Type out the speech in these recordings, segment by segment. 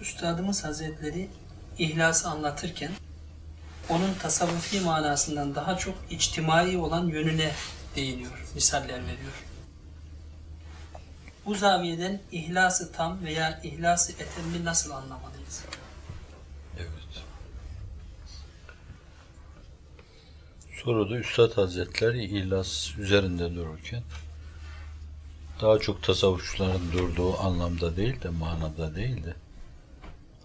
Üstadımız Hazretleri ihlası anlatırken onun tasavvufi manasından daha çok içtimai olan yönüne değiniyor, misaller veriyor. Bu zaviyeden ihlası tam veya ihlası etemmi nasıl anlamalıyız? Evet. Soruda Üstad Hazretleri ihlas üzerinde dururken daha çok tasavvufçuların durduğu anlamda değil de manada değil de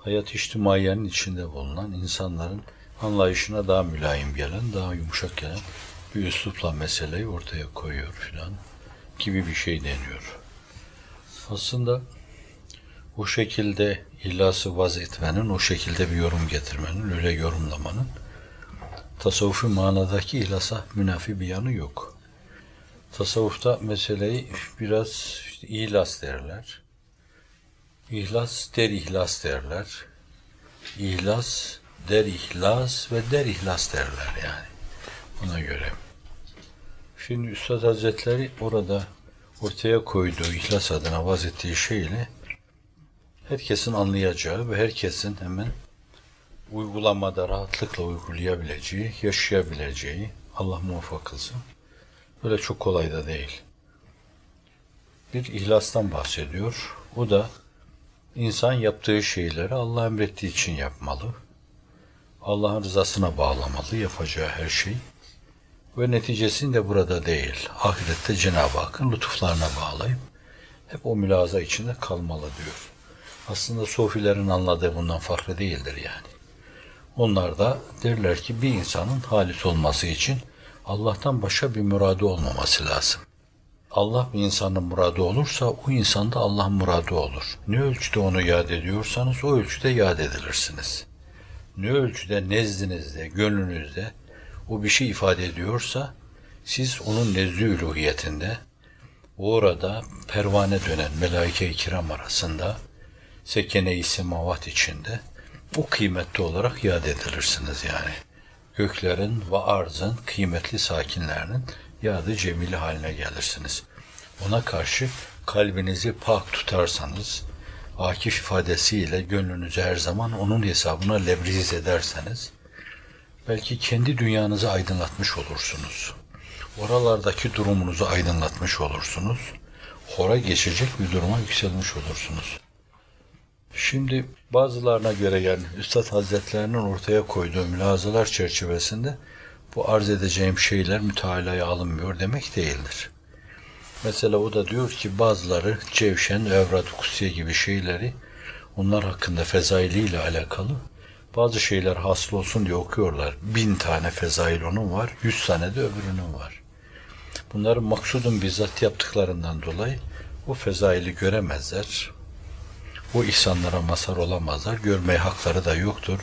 hayat içtimaiyenin içinde bulunan insanların anlayışına daha mülayim gelen, daha yumuşak gelen bir üslupla meseleyi ortaya koyuyor filan gibi bir şey deniyor. Aslında o şekilde illası vaz etmenin, o şekilde bir yorum getirmenin, öyle yorumlamanın tasavvufi manadaki ihlasa münafi bir yanı yok. Tasavvufta meseleyi biraz işte ihlas derler. İhlas der ihlas derler. İhlas der ihlas ve der ihlas derler yani. Buna göre. Şimdi Üstad Hazretleri orada ortaya koyduğu ihlas adına vaz ettiği şeyle herkesin anlayacağı ve herkesin hemen uygulamada rahatlıkla uygulayabileceği, yaşayabileceği, Allah muvaffak kılsın. Böyle çok kolay da değil. Bir ihlastan bahsediyor. O da insan yaptığı şeyleri Allah emrettiği için yapmalı. Allah'ın rızasına bağlamalı yapacağı her şey. Ve neticesinde burada değil, ahirette Cenab-ı Hakk'ın lütuflarına bağlayıp hep o mülaza içinde kalmalı diyor. Aslında sofilerin anladığı bundan farklı değildir yani. Onlar da derler ki bir insanın halis olması için Allah'tan başka bir muradı olmaması lazım. Allah bir insanın muradı olursa o insan da Allah'ın muradı olur. Ne ölçüde onu yad ediyorsanız o ölçüde yad edilirsiniz. Ne ölçüde nezdinizde, gönlünüzde o bir şey ifade ediyorsa siz onun nezd-i üluhiyetinde orada pervane dönen melaike-i kiram arasında sekene-i semavat içinde o kıymetli olarak yad edilirsiniz yani. Göklerin ve arzın kıymetli sakinlerinin yadı cemili haline gelirsiniz. Ona karşı kalbinizi pak tutarsanız, akif ifadesiyle gönlünüzü her zaman onun hesabına lebriz ederseniz, belki kendi dünyanızı aydınlatmış olursunuz. Oralardaki durumunuzu aydınlatmış olursunuz. Hora geçecek bir duruma yükselmiş olursunuz. Şimdi bazılarına göre yani Üstad Hazretlerinin ortaya koyduğu mülazalar çerçevesinde bu arz edeceğim şeyler mütealaya alınmıyor demek değildir. Mesela o da diyor ki bazıları Cevşen, Evrat, Kusiye gibi şeyleri onlar hakkında fezailiyle alakalı bazı şeyler hasıl olsun diye okuyorlar. Bin tane fezail onun var, yüz tane de öbürünün var. Bunların maksudun bizzat yaptıklarından dolayı o fezaili göremezler. O ihsanlara mazhar olamazlar. Görmeye hakları da yoktur.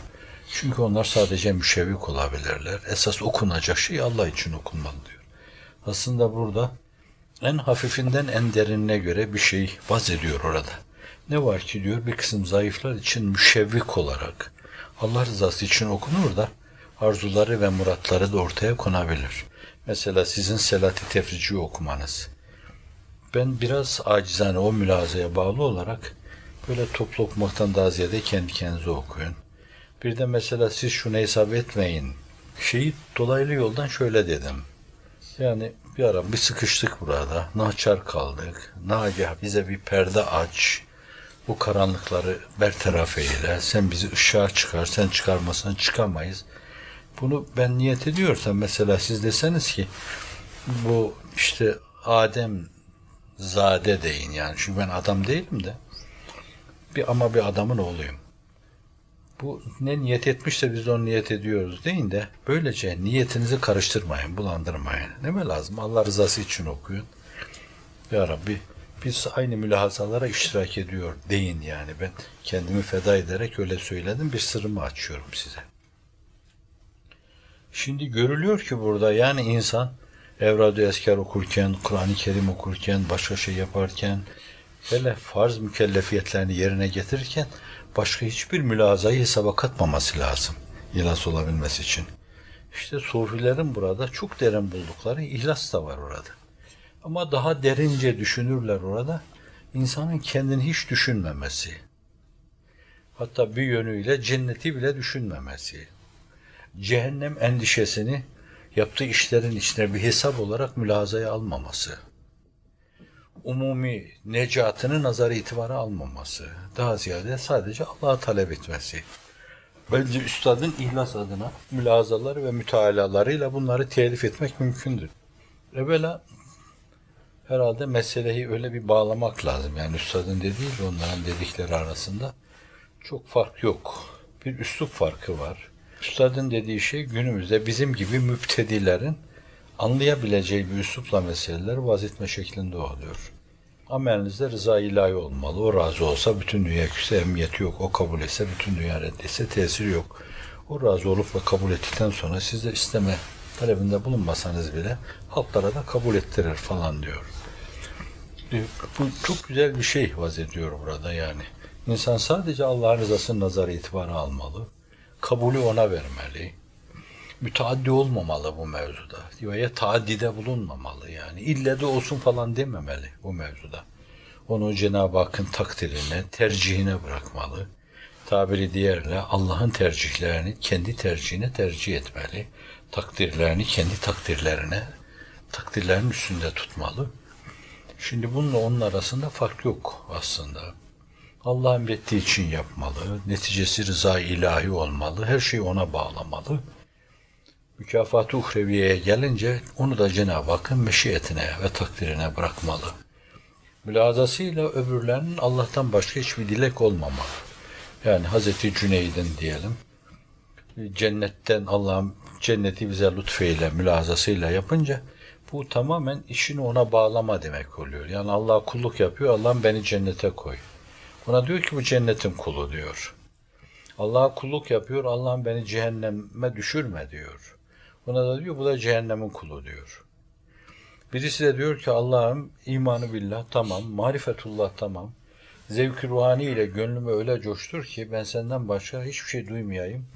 Çünkü onlar sadece müşevvik olabilirler. Esas okunacak şey Allah için okunmalı diyor. Aslında burada en hafifinden en derinine göre bir şey vaz ediyor orada. Ne var ki diyor bir kısım zayıflar için müşevvik olarak Allah rızası için okunur da arzuları ve muratları da ortaya konabilir. Mesela sizin Selat-ı Tefrici okumanız. Ben biraz acizane o mülazaya bağlı olarak böyle toplu okumaktan daha ziyade kendi kendinize okuyun. Bir de mesela siz şunu hesap etmeyin. Şeyi dolaylı yoldan şöyle dedim. Yani bir ara bir sıkıştık burada. Naçar kaldık. Nagah bize bir perde aç. Bu karanlıkları bertaraf eyle. Sen bizi ışığa çıkar. Sen çıkarmasan çıkamayız. Bunu ben niyet ediyorsam mesela siz deseniz ki bu işte Adem zade deyin yani. Çünkü ben adam değilim de. Bir ama bir adamın oğluyum. Bu ne niyet etmişse biz de onu niyet ediyoruz deyin de böylece niyetinizi karıştırmayın, bulandırmayın. Ne mi lazım? Allah rızası için okuyun. Ya Rabbi biz aynı mülahazalara iştirak ediyor deyin yani. Ben kendimi feda ederek öyle söyledim. Bir sırrımı açıyorum size. Şimdi görülüyor ki burada yani insan Evrad-ı Esker okurken, Kur'an-ı Kerim okurken, başka şey yaparken, hele farz mükellefiyetlerini yerine getirirken başka hiçbir mülazayı hesaba katmaması lazım ihlas olabilmesi için. İşte sofilerin burada çok derin buldukları ihlas da var orada. Ama daha derince düşünürler orada insanın kendini hiç düşünmemesi. Hatta bir yönüyle cenneti bile düşünmemesi. Cehennem endişesini yaptığı işlerin içine bir hesap olarak mülazaya almaması. Umumi necatını nazar itibara almaması. Daha ziyade sadece Allah'a talep etmesi. Bence üstadın ihlas adına mülazaları ve mütealalarıyla bunları telif etmek mümkündür. Evvela herhalde meseleyi öyle bir bağlamak lazım. Yani üstadın dediği ile onların dedikleri arasında çok fark yok. Bir üslup farkı var. Üstadın dediği şey günümüzde bizim gibi müptedilerin anlayabileceği bir üslupla meseleler vazitme şeklinde oluyor. Amelinizde rıza ilahi olmalı. O razı olsa bütün dünya küse emniyeti yok. O kabul etse bütün dünya reddetse tesiri yok. O razı olup ve kabul ettikten sonra siz de isteme talebinde bulunmasanız bile halklara da kabul ettirir falan diyor. E, Bu çok güzel bir şey vaz ediyor burada yani. İnsan sadece Allah'ın rızasını nazara itibara almalı. Kabulü ona vermeli. Müteaddi olmamalı bu mevzuda. Veya taaddide bulunmamalı yani. İlle de olsun falan dememeli bu mevzuda. Onu Cenab-ı Hakk'ın takdirine, tercihine bırakmalı. Tabiri diğerle Allah'ın tercihlerini kendi tercihine tercih etmeli. Takdirlerini kendi takdirlerine, takdirlerin üstünde tutmalı. Şimdi bununla onun arasında fark yok aslında. Allah emrettiği için yapmalı. Neticesi rıza ilahi olmalı. Her şeyi ona bağlamalı. Mükafatı uhreviyeye gelince onu da Cenab-ı Hakk'ın meşiyetine ve takdirine bırakmalı. Mülazasıyla öbürlerinin Allah'tan başka hiçbir dilek olmamalı. Yani Hazreti Cüneyd'in diyelim cennetten Allah'ın cenneti bize lütfeyle, mülazasıyla yapınca bu tamamen işini ona bağlama demek oluyor. Yani Allah kulluk yapıyor, Allah'ım beni cennete koy. Ona diyor ki bu cennetin kulu diyor. Allah'a kulluk yapıyor, Allah'ım beni cehenneme düşürme diyor. Ona da diyor bu da cehennemin kulu diyor. Birisi de diyor ki Allah'ım imanı billah tamam, marifetullah tamam. Zevk-i ruhani ile gönlümü öyle coştur ki ben senden başka hiçbir şey duymayayım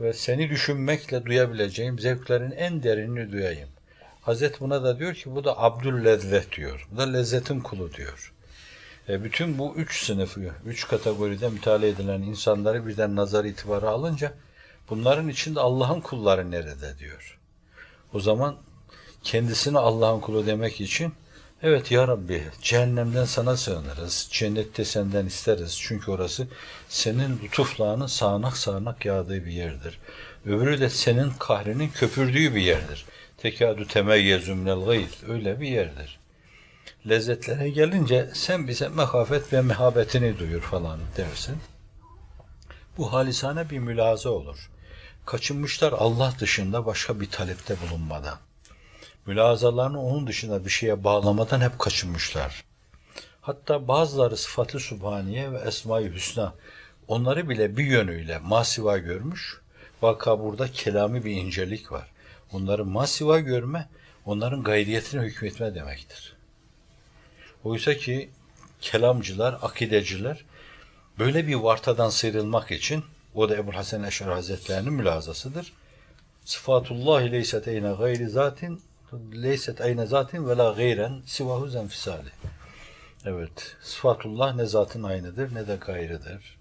ve seni düşünmekle duyabileceğim zevklerin en derinini duyayım. Hazret buna da diyor ki bu da Abdül Lezzet diyor. Bu da lezzetin kulu diyor. E bütün bu üç sınıfı, üç kategoride müteala edilen insanları birden nazar itibarı alınca bunların içinde Allah'ın kulları nerede diyor. O zaman kendisine Allah'ın kulu demek için evet ya Rabbi cehennemden sana sığınırız, cennette senden isteriz. Çünkü orası senin lütuflarının sağanak sağanak yağdığı bir yerdir. Öbürü de senin kahrinin köpürdüğü bir yerdir. Tekadü temeyyezu minel gayz. Öyle bir yerdir. Lezzetlere gelince sen bize mehafet ve mehabetini duyur falan dersin. Bu halisane bir mülaza olur. Kaçınmışlar Allah dışında başka bir talepte bulunmadan. Mülazalarını onun dışında bir şeye bağlamadan hep kaçınmışlar. Hatta bazıları sıfatı subhaniye ve esma-i hüsna onları bile bir yönüyle masiva görmüş. Vaka burada kelami bir incelik var. Onları masiva görme, onların gayriyetine hükmetme demektir. Oysa ki kelamcılar, akideciler böyle bir vartadan sıyrılmak için o da Ebu Hasan Eşer Hazretlerinin mülazasıdır. Sıfatullah leyset eyne gayri zatin leyset eyne zatin ve la gayren sivahu zenfisali. Evet, sıfatullah ne zatın aynıdır ne de gayrıdır.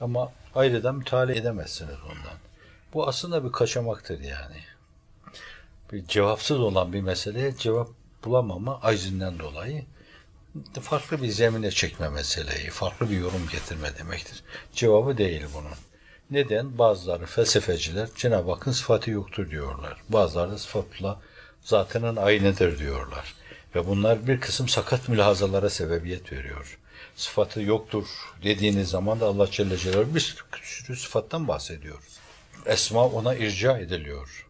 Ama ayrıdan müteala edemezsiniz ondan. Bu aslında bir kaçamaktır yani. Bir cevapsız olan bir meseleye cevap bulamama acizinden dolayı farklı bir zemine çekme meseleyi, farklı bir yorum getirme demektir. Cevabı değil bunun. Neden? Bazıları felsefeciler Cenab-ı Hakk'ın sıfatı yoktur diyorlar. Bazıları da sıfatla zatının aynıdır diyorlar. Ve bunlar bir kısım sakat mülahazalara sebebiyet veriyor. Sıfatı yoktur dediğiniz zaman da Allah Celle Celaluhu bir sürü sıfattan bahsediyoruz. Esma ona irca ediliyor.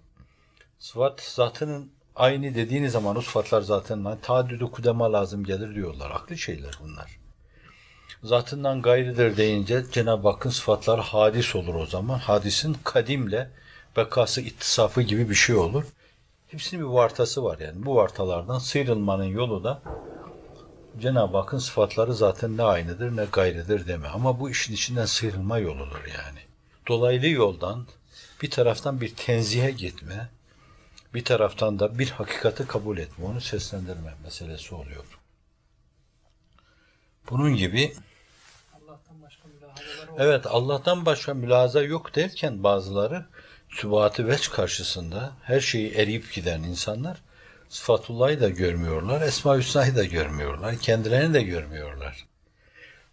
Sıfat zatının aynı dediğiniz zaman o sıfatlar zatından taaddüdü kudema lazım gelir diyorlar. Aklı şeyler bunlar. Zatından gayrıdır deyince Cenab-ı Hakk'ın sıfatları hadis olur o zaman. Hadisin kadimle bekası ittisafı gibi bir şey olur. Hepsinin bir vartası var yani. Bu vartalardan sıyrılmanın yolu da Cenab-ı Hakk'ın sıfatları zaten ne aynıdır ne gayrıdır deme. Ama bu işin içinden sıyrılma yoludur yani. Dolaylı yoldan bir taraftan bir tenzihe gitme, bir taraftan da bir hakikati kabul etme, onu seslendirme meselesi oluyor. Bunun gibi Allah'tan Allah'tan başka mülahazaları olur. Evet Allah'tan başka mülahaza yok derken bazıları sübatı veç karşısında her şeyi eriyip giden insanlar sıfatullah'ı da görmüyorlar, Esma-i Hüsna'yı da görmüyorlar, kendilerini de görmüyorlar.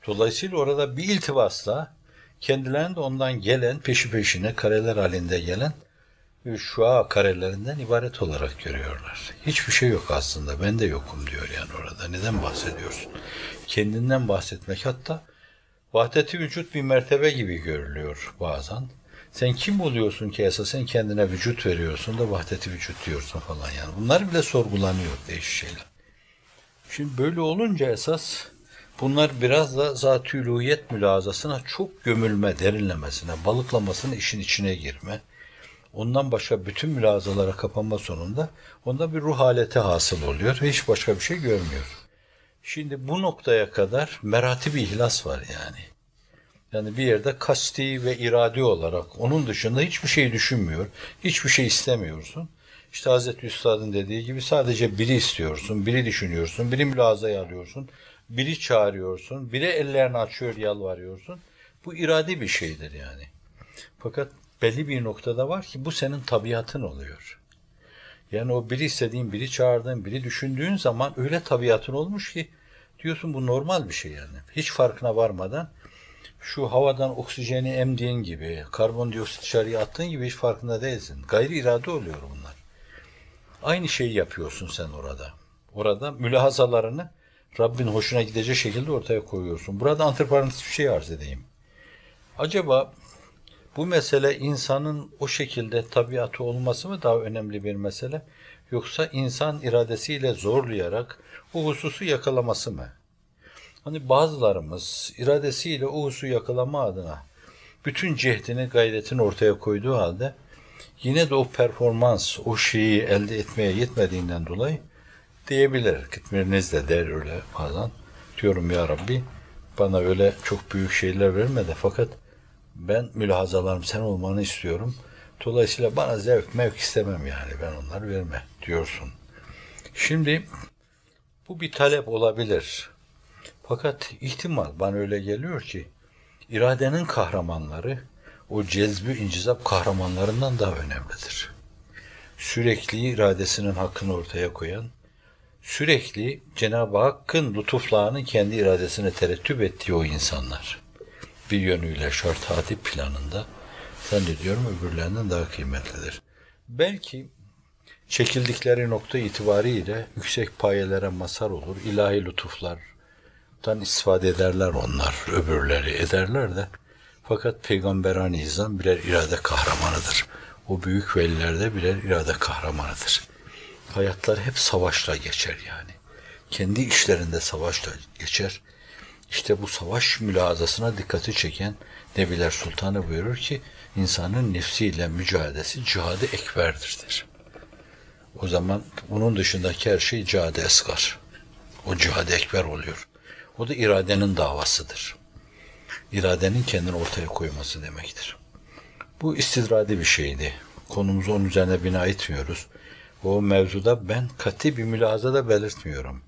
Dolayısıyla orada bir iltivasla kendilerini de ondan gelen, peşi peşine kareler halinde gelen şua karelerinden ibaret olarak görüyorlar. Hiçbir şey yok aslında. Ben de yokum diyor yani orada. Neden bahsediyorsun? Kendinden bahsetmek hatta vahdeti vücut bir mertebe gibi görülüyor bazen. Sen kim oluyorsun ki esas sen kendine vücut veriyorsun da vahdeti vücut diyorsun falan yani. Bunlar bile sorgulanıyor değişik şeyler. Şimdi böyle olunca esas bunlar biraz da zat-ı uluhiyet mülazasına çok gömülme, derinlemesine, balıklamasına işin içine girme. Ondan başka bütün mülazalara kapanma sonunda onda bir ruh haleti hasıl oluyor ve hiç başka bir şey görmüyor. Şimdi bu noktaya kadar merati bir ihlas var yani. Yani bir yerde kasti ve iradi olarak onun dışında hiçbir şey düşünmüyor, hiçbir şey istemiyorsun. İşte Hazreti Üstad'ın dediği gibi sadece biri istiyorsun, biri düşünüyorsun, biri mülazaya alıyorsun, biri çağırıyorsun, biri ellerini açıyor, yalvarıyorsun. Bu iradi bir şeydir yani. Fakat belli bir noktada var ki bu senin tabiatın oluyor. Yani o biri istediğin, biri çağırdığın, biri düşündüğün zaman öyle tabiatın olmuş ki diyorsun bu normal bir şey yani. Hiç farkına varmadan şu havadan oksijeni emdiğin gibi, karbondioksit dışarıya attığın gibi hiç farkında değilsin. Gayri irade oluyor bunlar. Aynı şeyi yapıyorsun sen orada. Orada mülahazalarını Rabbin hoşuna gidecek şekilde ortaya koyuyorsun. Burada antiparantez bir şey arz edeyim. Acaba bu mesele insanın o şekilde tabiatı olması mı daha önemli bir mesele? Yoksa insan iradesiyle zorlayarak o hususu yakalaması mı? Hani bazılarımız iradesiyle o hususu yakalama adına bütün cehdini, gayretini ortaya koyduğu halde yine de o performans, o şeyi elde etmeye yetmediğinden dolayı diyebilir. Kıtmiriniz de der öyle bazen. Diyorum ya Rabbi bana öyle çok büyük şeyler verme de fakat ben mülahazalarım sen olmanı istiyorum. Dolayısıyla bana zevk mevk istemem yani ben onları verme diyorsun. Şimdi bu bir talep olabilir. Fakat ihtimal bana öyle geliyor ki iradenin kahramanları o cezbü incizap kahramanlarından daha önemlidir. Sürekli iradesinin hakkını ortaya koyan, sürekli Cenab-ı Hakk'ın lütuflarının kendi iradesine terettüp ettiği o insanlar. Bir yönüyle şart hatip planında zannediyorum öbürlerinden daha kıymetlidir. Belki çekildikleri nokta itibariyle yüksek payelere mazhar olur, ilahi lütuflardan istifade ederler onlar, öbürleri ederler de. Fakat Peygamberani İzam birer irade kahramanıdır. O büyük velilerde birer irade kahramanıdır. Hayatlar hep savaşla geçer yani. Kendi işlerinde savaşla geçer. İşte bu savaş mülazasına dikkati çeken Nebiler Sultanı buyurur ki insanın nefsiyle mücadelesi cihadı ekberdir der. O zaman bunun dışındaki her şey cihadı esgar. O cihadı ekber oluyor. O da iradenin davasıdır. İradenin kendini ortaya koyması demektir. Bu istidradi bir şeydi. Konumuzu onun üzerine bina etmiyoruz. O mevzuda ben katı bir mülazada belirtmiyorum.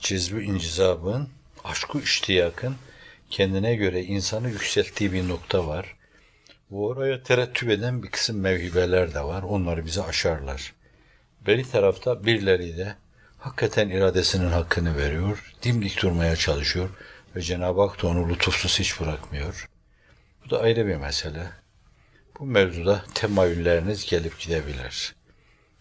Cizbi incizabın, aşkı iştiyakın kendine göre insanı yükselttiği bir nokta var. Bu oraya terettüp eden bir kısım mevhibeler de var. Onları bize aşarlar. Beri tarafta birileri de hakikaten iradesinin hakkını veriyor. Dimdik durmaya çalışıyor. Ve Cenab-ı Hak da onu lütufsuz hiç bırakmıyor. Bu da ayrı bir mesele. Bu mevzuda temayülleriniz gelip gidebilir.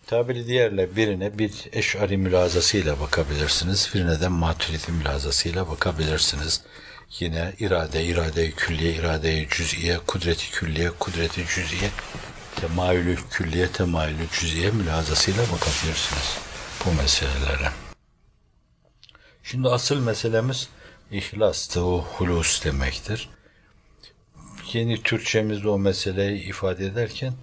Tabiri diğerle birine bir eşari mülazasıyla bakabilirsiniz. Birine de maturidi mülazasıyla bakabilirsiniz. Yine irade, irade külliye, irade cüz'iye, kudreti külliye, kudreti cüz'iye, temayülü külliye, temayülü cüz'iye mülazasıyla bakabilirsiniz bu meselelere. Şimdi asıl meselemiz İhlastı o hulus demektir. Yeni Türkçemizde o meseleyi ifade ederken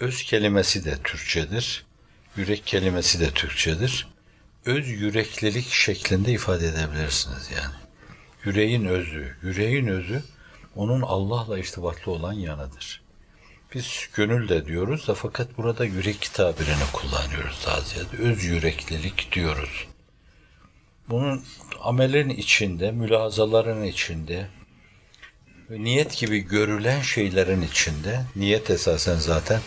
öz kelimesi de Türkçedir. Yürek kelimesi de Türkçedir. Öz yüreklilik şeklinde ifade edebilirsiniz yani. Yüreğin özü, yüreğin özü onun Allah'la irtibatlı olan yanıdır. Biz gönül de diyoruz da fakat burada yürek tabirini kullanıyoruz daha ziyade. Öz yüreklilik diyoruz. Bunun amellerin içinde, mülazaların içinde, niyet gibi görülen şeylerin içinde, niyet esasen zaten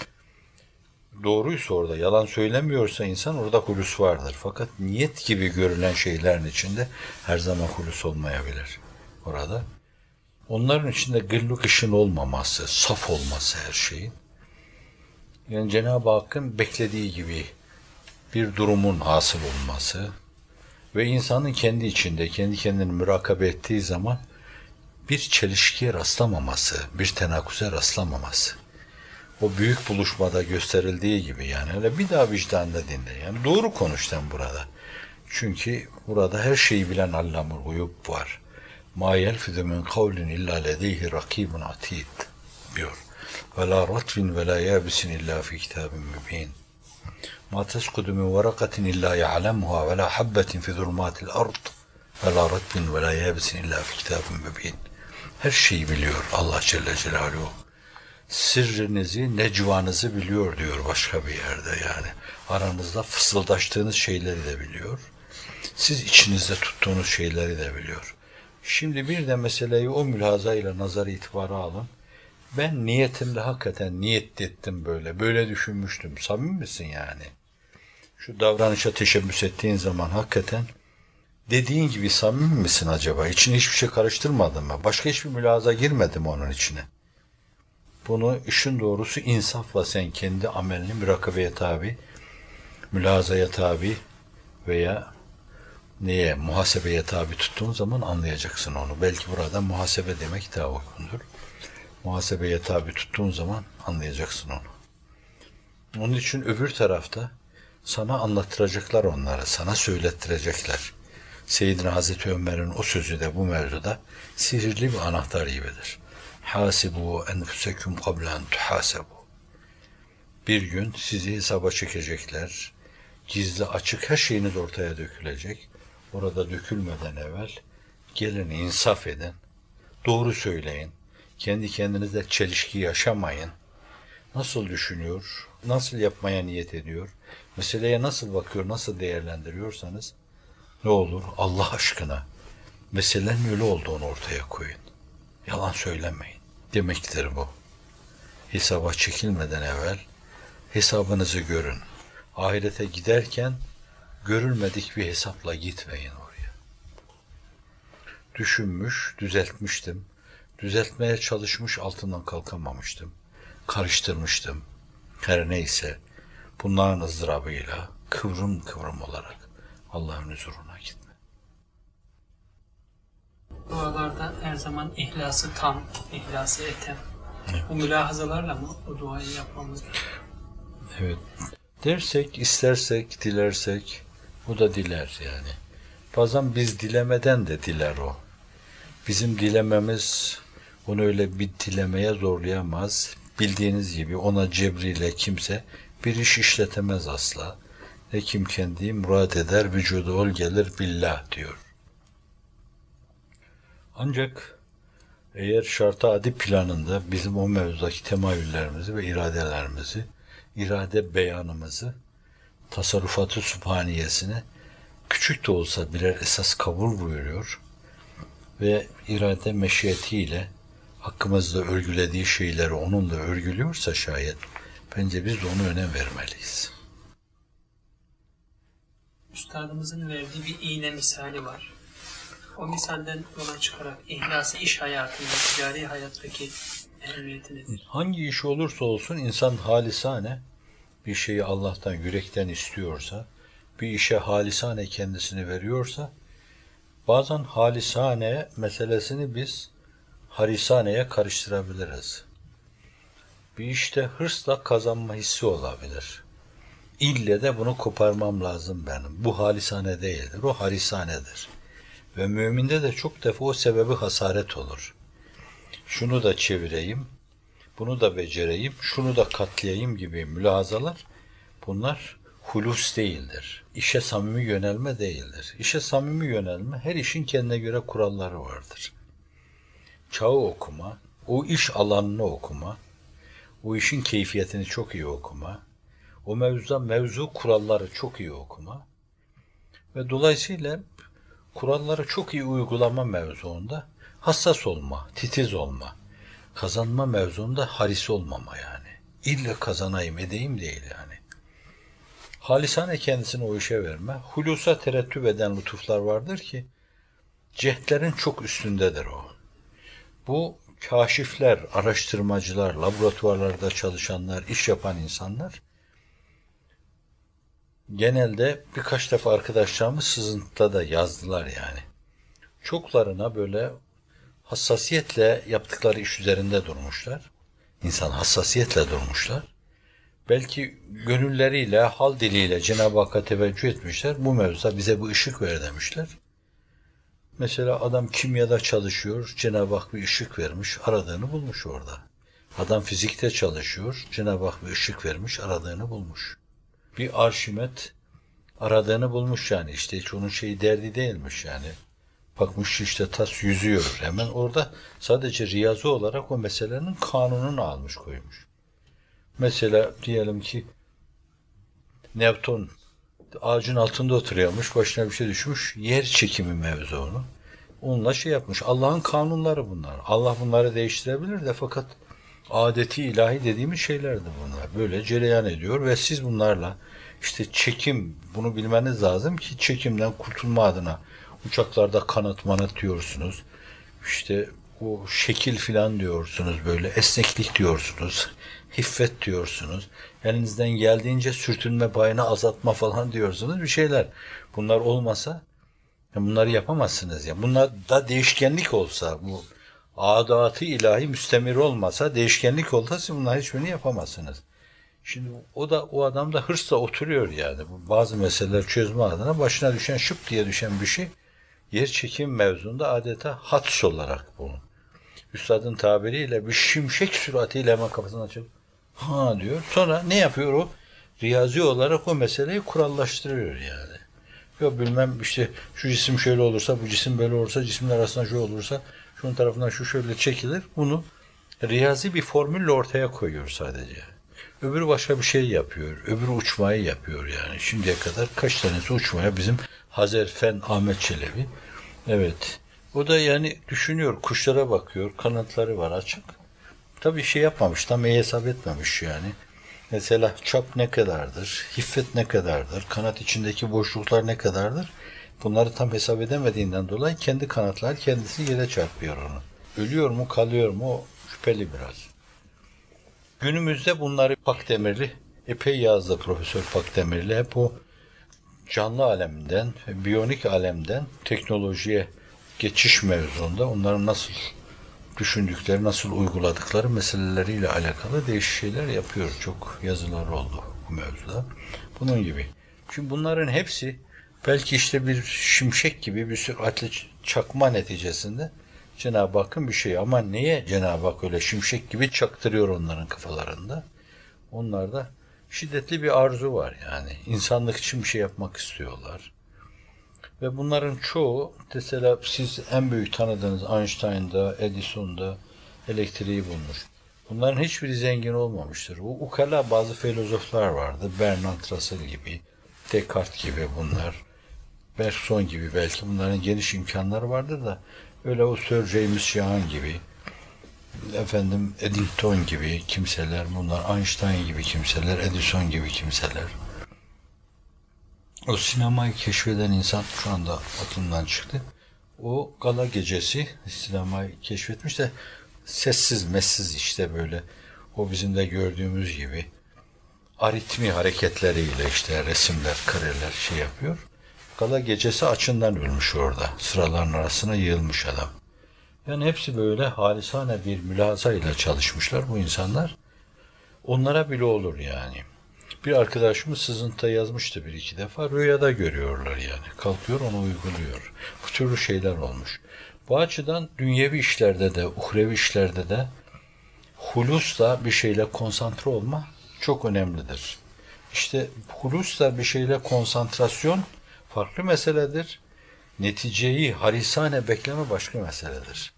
doğruysa orada, yalan söylemiyorsa insan orada hulus vardır. Fakat niyet gibi görülen şeylerin içinde her zaman hulus olmayabilir orada. Onların içinde gırlık işin olmaması, saf olması her şeyin. Yani Cenab-ı Hakk'ın beklediği gibi bir durumun hasıl olması ve insanın kendi içinde, kendi kendini mürakabe ettiği zaman bir çelişkiye rastlamaması, bir tenakuze rastlamaması. O büyük buluşmada gösterildiği gibi yani öyle bir daha vicdanında dinle. Yani doğru konuş burada. Çünkü burada her şeyi bilen Allamul Guyub var. Ma yelfidu min kavlin illa ledeyhi rakibun atid diyor. Ve la ratvin ve la yabisin illa fi kitabin mübin. Ma teskudu min varakatin illa ya'lemuha ve la habbetin fi zulmatil ard ve la ratvin ve la yabisin illa fi kitabin mübin. Her şeyi biliyor Allah Celle Celaluhu. Sırrınızı, necvanızı biliyor diyor başka bir yerde yani. Aranızda fısıldaştığınız şeyleri de biliyor. Siz içinizde tuttuğunuz şeyleri de biliyor. Şimdi bir de meseleyi o mülazayla nazar itibara alın. Ben niyetimde hakikaten niyet ettim böyle. Böyle düşünmüştüm. Samimi misin yani? Şu davranışa teşebbüs ettiğin zaman hakikaten dediğin gibi samimi misin acaba? İçine hiçbir şey karıştırmadın mı? Başka hiçbir mülaza girmedi mi onun içine? Bunu işin doğrusu insafla sen kendi amelini mürakabeye tabi, mülazaya tabi veya neye muhasebeye tabi tuttuğun zaman anlayacaksın onu. Belki burada muhasebe demek daha uygundur. Muhasebeye tabi tuttuğun zaman anlayacaksın onu. Onun için öbür tarafta sana anlattıracaklar onları, sana söylettirecekler. Seyyidina Hazreti Ömer'in o sözü de bu mevzuda sihirli bir anahtar gibidir. Hasibu enfusekum qabla en tuhasebu. Bir gün sizi hesaba çekecekler. Gizli açık her şeyiniz ortaya dökülecek. Orada dökülmeden evvel gelin insaf edin. Doğru söyleyin. Kendi kendinizle çelişki yaşamayın. Nasıl düşünüyor? Nasıl yapmaya niyet ediyor? Meseleye nasıl bakıyor? Nasıl değerlendiriyorsanız ne olur Allah aşkına meselenin öyle olduğunu ortaya koyun. Yalan söylemeyin. Demektir bu. Hesaba çekilmeden evvel hesabınızı görün. Ahirete giderken görülmedik bir hesapla gitmeyin oraya. Düşünmüş, düzeltmiştim. Düzeltmeye çalışmış, altından kalkamamıştım. Karıştırmıştım. Her neyse bunların ızdırabıyla kıvrım kıvrım olarak Allah'ın huzuruna gitme. Dualarda her zaman ihlası tam, ihlası etem. Bu mülahazalarla mı o duayı yapmamız gerekiyor? Evet. Dersek, istersek, dilersek o da diler yani. Bazen biz dilemeden de diler o. Bizim dilememiz onu öyle bir dilemeye zorlayamaz. Bildiğiniz gibi ona cebriyle kimse bir iş işletemez asla. Ne kim kendi murad eder, vücudu ol gelir billah diyor. Ancak eğer şartı adi planında bizim o mevzudaki temayüllerimizi ve iradelerimizi, irade beyanımızı, tasarrufatı sübhaniyesini küçük de olsa birer esas kabul buyuruyor ve irade meşiyetiyle hakkımızda örgülediği şeyleri onunla örgülüyorsa şayet bence biz de ona önem vermeliyiz. Üstadımızın verdiği bir iğne misali var. O misalden yola çıkarak ihlası iş hayatında, ticari hayattaki ehemmiyeti nedir? Hangi iş olursa olsun insan halisane bir şeyi Allah'tan yürekten istiyorsa, bir işe halisane kendisini veriyorsa, bazen halisane meselesini biz harisaneye karıştırabiliriz. Bir işte hırsla kazanma hissi olabilir. İlle de bunu koparmam lazım benim. Bu halisane değildir, o harisanedir. Ve müminde de çok defa o sebebi hasaret olur. Şunu da çevireyim, bunu da becereyim, şunu da katlayayım gibi mülahazalar bunlar hulus değildir. İşe samimi yönelme değildir. İşe samimi yönelme her işin kendine göre kuralları vardır. Çağı okuma, o iş alanını okuma, o işin keyfiyetini çok iyi okuma, o mevzuda mevzu kuralları çok iyi okuma ve dolayısıyla kuralları çok iyi uygulama mevzuunda hassas olma, titiz olma. Kazanma mevzuunda haris olmama yani. İlle kazanayım edeyim değil yani. Halisane kendisini o işe verme. Hulusa terettüp eden lütuflar vardır ki cehdlerin çok üstündedir o. Bu kaşifler, araştırmacılar, laboratuvarlarda çalışanlar, iş yapan insanlar genelde birkaç defa arkadaşlarımız sızıntıda da yazdılar yani. Çoklarına böyle hassasiyetle yaptıkları iş üzerinde durmuşlar. İnsan hassasiyetle durmuşlar. Belki gönülleriyle, hal diliyle Cenab-ı Hakk'a teveccüh etmişler. Bu mevzuda bize bu ışık ver demişler. Mesela adam kimyada çalışıyor, Cenab-ı Hak bir ışık vermiş, aradığını bulmuş orada. Adam fizikte çalışıyor, Cenab-ı Hak bir ışık vermiş, aradığını bulmuş. Bir Arşimet aradığını bulmuş yani işte hiç onun şeyi derdi değilmiş yani. Bakmış işte tas yüzüyor. Hemen orada sadece riyazi olarak o meselenin kanununu almış koymuş. Mesela diyelim ki Newton ağacın altında oturuyormuş, başına bir şey düşmüş, yer çekimi mevzunu. Onunla şey yapmış. Allah'ın kanunları bunlar. Allah bunları değiştirebilir de fakat adeti ilahi dediğimiz şeylerdi bunlar. Böyle cereyan ediyor ve siz bunlarla işte çekim, bunu bilmeniz lazım ki çekimden kurtulma adına uçaklarda kanat manat diyorsunuz. İşte o şekil filan diyorsunuz böyle esneklik diyorsunuz. Hiffet diyorsunuz. Elinizden geldiğince sürtünme payını azaltma falan diyorsunuz bir şeyler. Bunlar olmasa bunları yapamazsınız ya. Bunlar da değişkenlik olsa bu adatı ilahi müstemir olmasa değişkenlik olsa siz bunlar hiçbirini yapamazsınız. Şimdi o da o adam da hırsla oturuyor yani. Bazı meseleler çözme adına başına düşen şıp diye düşen bir şey yer çekim mevzunda adeta hats olarak bunu. Üstadın tabiriyle bir şimşek süratiyle hemen kafasını açıp ha diyor. Sonra ne yapıyor o? Riyazi olarak o meseleyi kurallaştırıyor yani. Yok bilmem işte şu cisim şöyle olursa, bu cisim böyle olursa, cisimler arasında şu olursa, şunun tarafından şu şöyle çekilir. Bunu riyazi bir formülle ortaya koyuyor sadece. Öbürü başka bir şey yapıyor. Öbürü uçmayı yapıyor yani. Şimdiye kadar kaç tanesi uçmaya bizim Hazer Fen Ahmet Çelebi. Evet. O da yani düşünüyor, kuşlara bakıyor, kanatları var açık. Tabii şey yapmamış, tam iyi hesap etmemiş yani. Mesela çap ne kadardır, hiffet ne kadardır, kanat içindeki boşluklar ne kadardır? Bunları tam hesap edemediğinden dolayı kendi kanatlar kendisi yere çarpıyor onu. Ölüyor mu, kalıyor mu şüpheli biraz. Günümüzde bunları Pakdemirli epey yazdı Profesör Pakdemirli. Hep o canlı aleminden, biyonik alemden teknolojiye geçiş mevzuunda onların nasıl düşündükleri, nasıl uyguladıkları meseleleriyle alakalı değişik şeyler yapıyor. Çok yazılar oldu bu mevzuda. Bunun gibi. Çünkü bunların hepsi belki işte bir şimşek gibi bir süratle çakma neticesinde Cenab-ı Hakk'ın bir şeyi. Ama neye Cenab-ı Hak öyle şimşek gibi çaktırıyor onların kafalarında? Onlarda şiddetli bir arzu var yani. İnsanlık için bir şey yapmak istiyorlar. Ve bunların çoğu mesela siz en büyük tanıdığınız Einstein'da, Edison'da elektriği bulmuş. Bunların hiçbiri zengin olmamıştır. Bu ukala bazı filozoflar vardı. Bernard Russell gibi, Descartes gibi bunlar. Bergson gibi belki bunların geniş imkanları vardır da öyle o Sir James Şahan gibi efendim Eddington gibi kimseler bunlar Einstein gibi kimseler Edison gibi kimseler o sinemayı keşfeden insan şu anda aklımdan çıktı. O gala gecesi sinemayı keşfetmiş de sessiz messiz işte böyle o bizim de gördüğümüz gibi aritmi hareketleriyle işte resimler, kareler şey yapıyor. Gala gecesi açından ölmüş orada. Sıraların arasına yığılmış adam. Yani hepsi böyle halisane bir mülaza ile çalışmışlar bu insanlar. Onlara bile olur yani. Bir arkadaşımız sızıntıda yazmıştı bir iki defa. Rüyada görüyorlar yani. Kalkıyor onu uyguluyor. Bu türlü şeyler olmuş. Bu açıdan dünyevi işlerde de, uhrevi işlerde de hulusla bir şeyle konsantre olma çok önemlidir. İşte hulusla bir şeyle konsantrasyon farklı meseledir. Neticeyi harisane bekleme başka meseledir.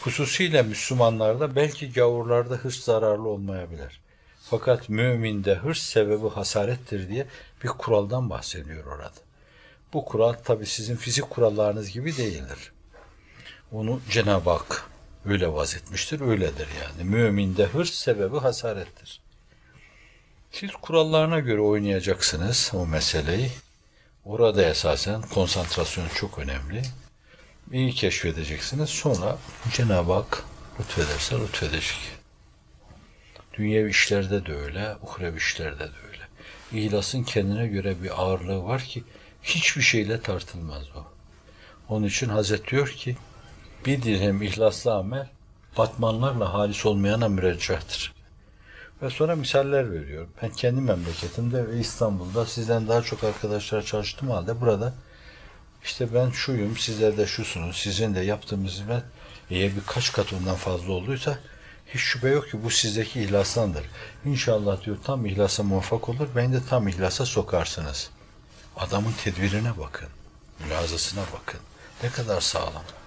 Hususiyle Müslümanlarda belki gavurlarda hırs zararlı olmayabilir. Fakat müminde hırs sebebi hasarettir diye bir kuraldan bahsediyor orada. Bu kural tabi sizin fizik kurallarınız gibi değildir. Onu Cenab-ı Hak öyle vazetmiştir, öyledir yani. Müminde hırs sebebi hasarettir. Siz kurallarına göre oynayacaksınız o meseleyi. Orada esasen konsantrasyon çok önemli. İyi keşfedeceksiniz. Sonra Cenab-ı Hak lütfederse lütfedecek. Dünyevi işlerde de öyle, uhrevi işlerde de öyle. İhlasın kendine göre bir ağırlığı var ki hiçbir şeyle tartılmaz o. Onun için Hazret diyor ki bir dirhem ihlaslı amel batmanlarla halis olmayana müreccahtır. Ve sonra misaller veriyor. Ben kendi memleketimde ve İstanbul'da sizden daha çok arkadaşlar çalıştığım halde burada işte ben şuyum, sizler de şusunuz, sizin de yaptığımız hizmet eğer birkaç kat ondan fazla olduysa hiç şüphe yok ki bu sizdeki ihlaslandır. İnşallah diyor tam ihlasa muvaffak olur, beni de tam ihlasa sokarsınız. Adamın tedbirine bakın, mülazasına bakın. Ne kadar sağlam.